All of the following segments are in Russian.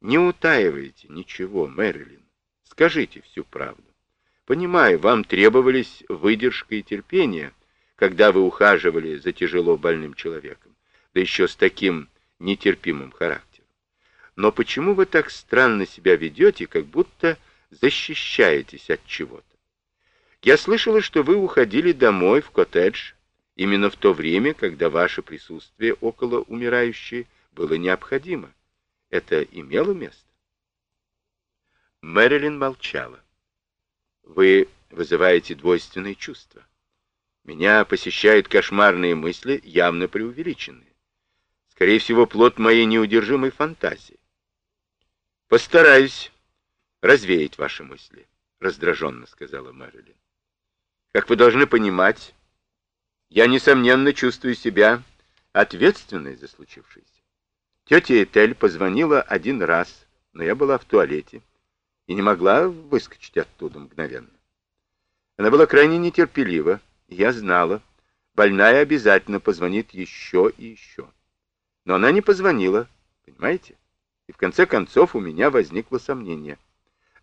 Не утаивайте ничего, Мэрилин. Скажите всю правду. Понимаю, вам требовались выдержка и терпение, когда вы ухаживали за тяжело больным человеком, да еще с таким нетерпимым характером. Но почему вы так странно себя ведете, как будто защищаетесь от чего-то? Я слышала, что вы уходили домой в коттедж именно в то время, когда ваше присутствие около умирающей было необходимо. Это имело место? Мэрилин молчала. Вы вызываете двойственные чувства. Меня посещают кошмарные мысли, явно преувеличенные. Скорее всего, плод моей неудержимой фантазии. Постараюсь развеять ваши мысли, раздраженно сказала Мэрилин. Как вы должны понимать, я, несомненно, чувствую себя ответственной за случившееся. Тетя Этель позвонила один раз, но я была в туалете и не могла выскочить оттуда мгновенно. Она была крайне нетерпелива, я знала, больная обязательно позвонит еще и еще. Но она не позвонила, понимаете? И в конце концов у меня возникло сомнение,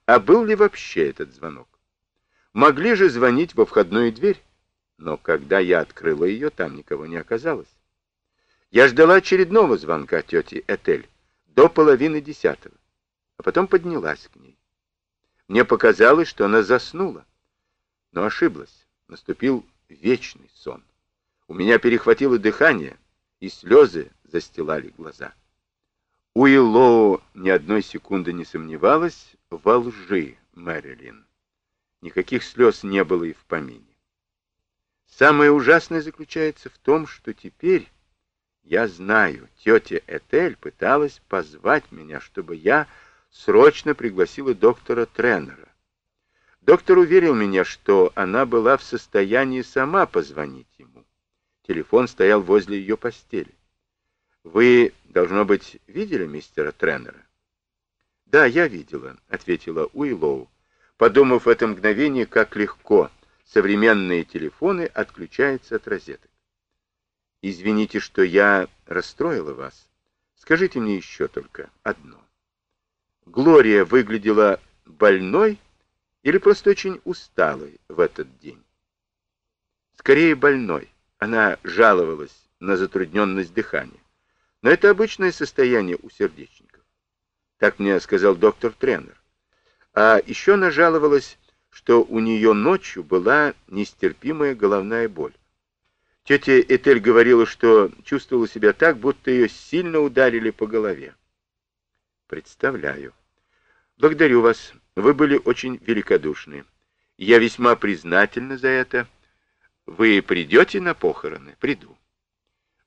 а был ли вообще этот звонок? Могли же звонить во входную дверь, но когда я открыла ее, там никого не оказалось. Я ждала очередного звонка тети Этель до половины десятого, а потом поднялась к ней. Мне показалось, что она заснула, но ошиблась. Наступил вечный сон. У меня перехватило дыхание, и слезы застилали глаза. Уиллоу ни одной секунды не сомневалась во лжи Мэрилин. Никаких слез не было и в помине. Самое ужасное заключается в том, что теперь я знаю, тетя Этель пыталась позвать меня, чтобы я срочно пригласила доктора Тренера. Доктор уверил меня, что она была в состоянии сама позвонить ему. Телефон стоял возле ее постели. Вы, должно быть, видели мистера Тренера? Да, я видела, ответила Уиллоу, подумав в это мгновение, как легко современные телефоны отключаются от розеток. Извините, что я расстроила вас. Скажите мне еще только одно. Глория выглядела больной или просто очень усталой в этот день? Скорее больной. Она жаловалась на затрудненность дыхания. Но это обычное состояние у сердечников. Так мне сказал доктор-тренер. А еще она жаловалась, что у нее ночью была нестерпимая головная боль. Тетя Этель говорила, что чувствовала себя так, будто ее сильно ударили по голове. Представляю. Благодарю вас. Вы были очень великодушны. Я весьма признательна за это. Вы придете на похороны? Приду.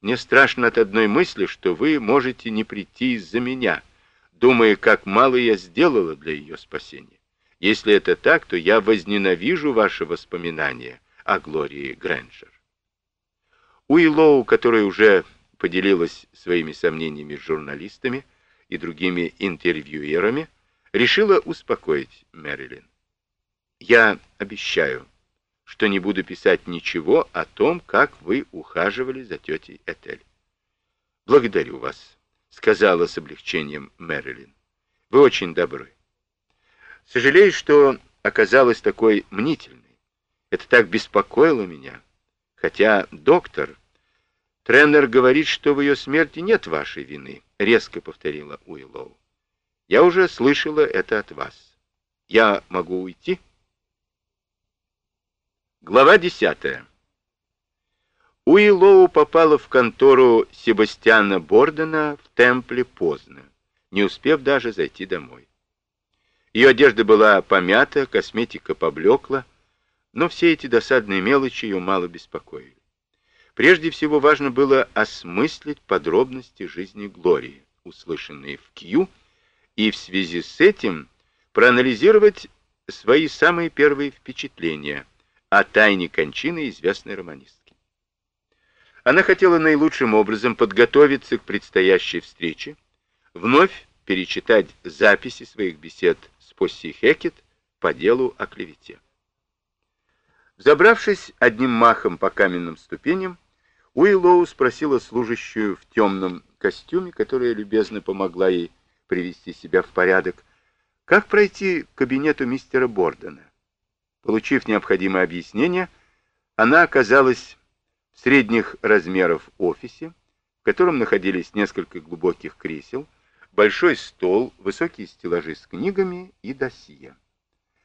Мне страшно от одной мысли, что вы можете не прийти из-за меня, думая, как мало я сделала для ее спасения. Если это так, то я возненавижу ваши воспоминания о Глории Грэнджер. Уиллоу, которая уже поделилась своими сомнениями с журналистами и другими интервьюерами, решила успокоить Мэрилин. «Я обещаю, что не буду писать ничего о том, как вы ухаживали за тетей Этель». «Благодарю вас», — сказала с облегчением Мэрилин. «Вы очень добры. Сожалею, что оказалась такой мнительной. Это так беспокоило меня». Хотя доктор, тренер говорит, что в ее смерти нет вашей вины, резко повторила Уиллоу. Я уже слышала это от вас. Я могу уйти? Глава десятая. Уиллоу попала в контору Себастьяна Бордена в темпле поздно, не успев даже зайти домой. Ее одежда была помята, косметика поблекла, но все эти досадные мелочи ее мало беспокоили. Прежде всего важно было осмыслить подробности жизни Глории, услышанные в Кью, и в связи с этим проанализировать свои самые первые впечатления о тайне кончины известной романистки. Она хотела наилучшим образом подготовиться к предстоящей встрече, вновь перечитать записи своих бесед с Посси Хекет по делу о клевете. Забравшись одним махом по каменным ступеням, Уиллоу спросила служащую в темном костюме, которая любезно помогла ей привести себя в порядок, как пройти к кабинету мистера Бордена. Получив необходимое объяснение, она оказалась в средних размеров офисе, в котором находились несколько глубоких кресел, большой стол, высокие стеллажи с книгами и досье.